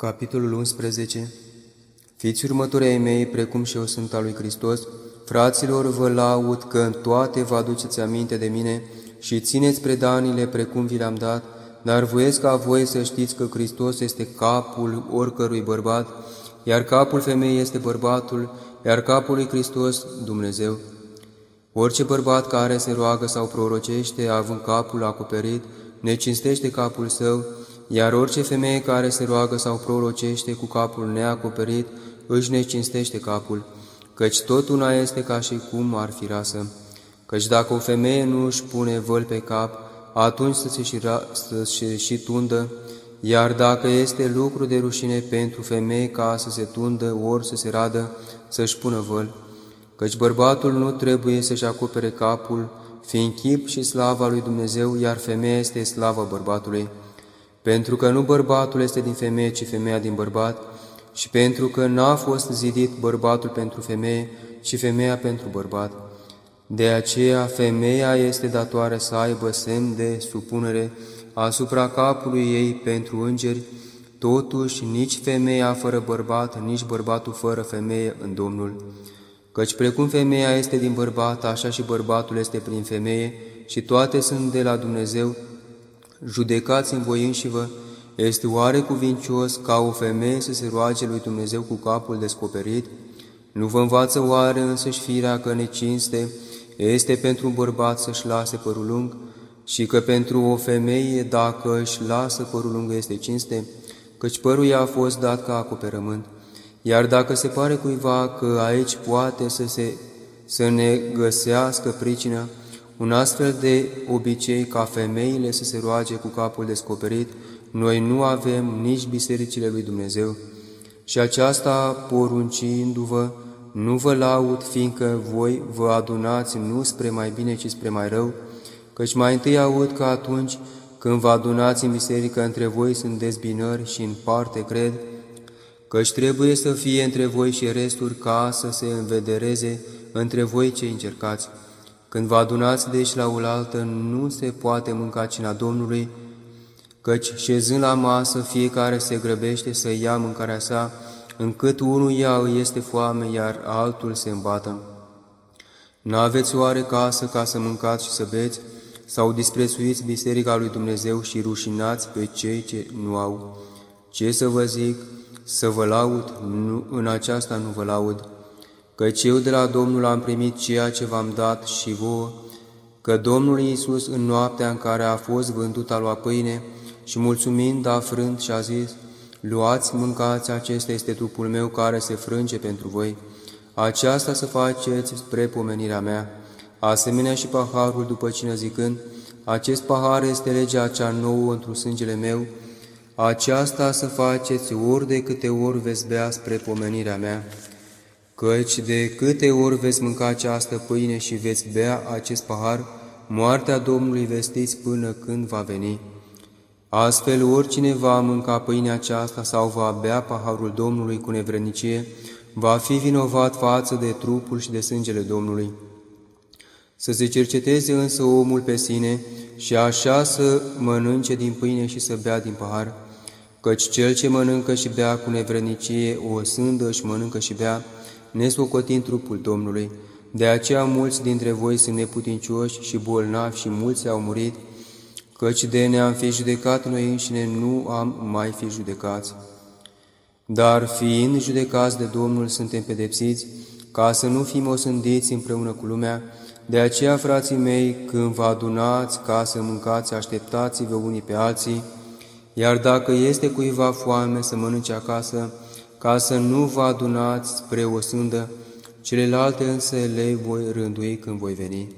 Capitolul 11 Fiți următorii ai mei, precum și eu sunt al lui Hristos, fraților, vă laud că în toate vă aduceți aminte de mine și țineți predanile precum vi le-am dat, dar voiesc ca voi să știți că Hristos este capul oricărui bărbat, iar capul femeii este bărbatul, iar capul lui Hristos Dumnezeu. Orice bărbat care se roagă sau prorocește, având capul acoperit, ne cinstește capul său, iar orice femeie care se roagă sau prorocește cu capul neacoperit, își necinstește capul, căci tot una este ca și cum ar fi rasă. Căci dacă o femeie nu își pune văl pe cap, atunci să se și, ra, să se și tundă, iar dacă este lucru de rușine pentru femeie ca să se tundă ori să se radă, să-și pună văl, căci bărbatul nu trebuie să-și acopere capul, fiind chip și slava lui Dumnezeu, iar femeia este slava bărbatului. Pentru că nu bărbatul este din femeie, ci femeia din bărbat, și pentru că n-a fost zidit bărbatul pentru femeie, ci femeia pentru bărbat. De aceea, femeia este datoare să aibă semn de supunere asupra capului ei pentru îngeri, totuși nici femeia fără bărbat, nici bărbatul fără femeie în Domnul. Căci precum femeia este din bărbat, așa și bărbatul este prin femeie, și toate sunt de la Dumnezeu, judecați în voi înșivă, este oare cuvincios ca o femeie să se roage lui Dumnezeu cu capul descoperit? Nu vă învață oare însăși firea că necinste este pentru un bărbat să-și lase părul lung și că pentru o femeie, dacă își lasă părul lung, este cinste, căci părul i-a fost dat ca acoperământ. Iar dacă se pare cuiva că aici poate să, se, să ne găsească pricina, un astfel de obicei ca femeile să se roage cu capul descoperit, noi nu avem nici bisericile lui Dumnezeu. Și aceasta poruncindu-vă, nu vă laud, fiindcă voi vă adunați nu spre mai bine, ci spre mai rău, căci mai întâi aud că atunci când vă adunați în biserică între voi sunt dezbinări și în parte cred, căci trebuie să fie între voi și resturi ca să se învedereze între voi cei încercați. Când vă adunați deci la oaltă, nu se poate mânca cina Domnului, căci șezând la masă, fiecare se grăbește să ia mâncarea sa, încât unul ea îi este foame, iar altul se îmbată. N-aveți oare casă ca să mâncați și să beți, sau disprețuiți biserica lui Dumnezeu și rușinați pe cei ce nu au? Ce să vă zic? Să vă laud? Nu, în aceasta nu vă laud căci eu de la Domnul am primit ceea ce v-am dat și vouă, că Domnul Iisus în noaptea în care a fost vândut a luat pâine și mulțumind a frânt și a zis, Luați, mâncați, acesta este trupul meu care se frânge pentru voi. Aceasta să faceți spre pomenirea mea. Asemenea și paharul după cine zicând, Acest pahar este legea cea nouă într sângele meu, aceasta să faceți ori de câte ori veți bea spre pomenirea mea căci de câte ori veți mânca această pâine și veți bea acest pahar, moartea Domnului vestiți până când va veni. Astfel, oricine va mânca pâinea aceasta sau va bea paharul Domnului cu nevrednicie, va fi vinovat față de trupul și de sângele Domnului. Să se cerceteze însă omul pe sine și așa să mănânce din pâine și să bea din pahar, căci cel ce mănâncă și bea cu nevrednicie o sândă și mănâncă și bea, nesocotind trupul Domnului. De aceea mulți dintre voi sunt neputincioși și bolnavi și mulți au murit, căci de ne-am fi judecat noi înșine, nu am mai fi judecați. Dar fiind judecați de Domnul, suntem pedepsiți, ca să nu fim osândiți împreună cu lumea, de aceea, frații mei, când vă adunați ca să mâncați, așteptați-vă unii pe alții, iar dacă este cuiva foame să mănânce acasă, ca să nu vă adunați spre o sândă, celelalte însă le voi rândui când voi veni.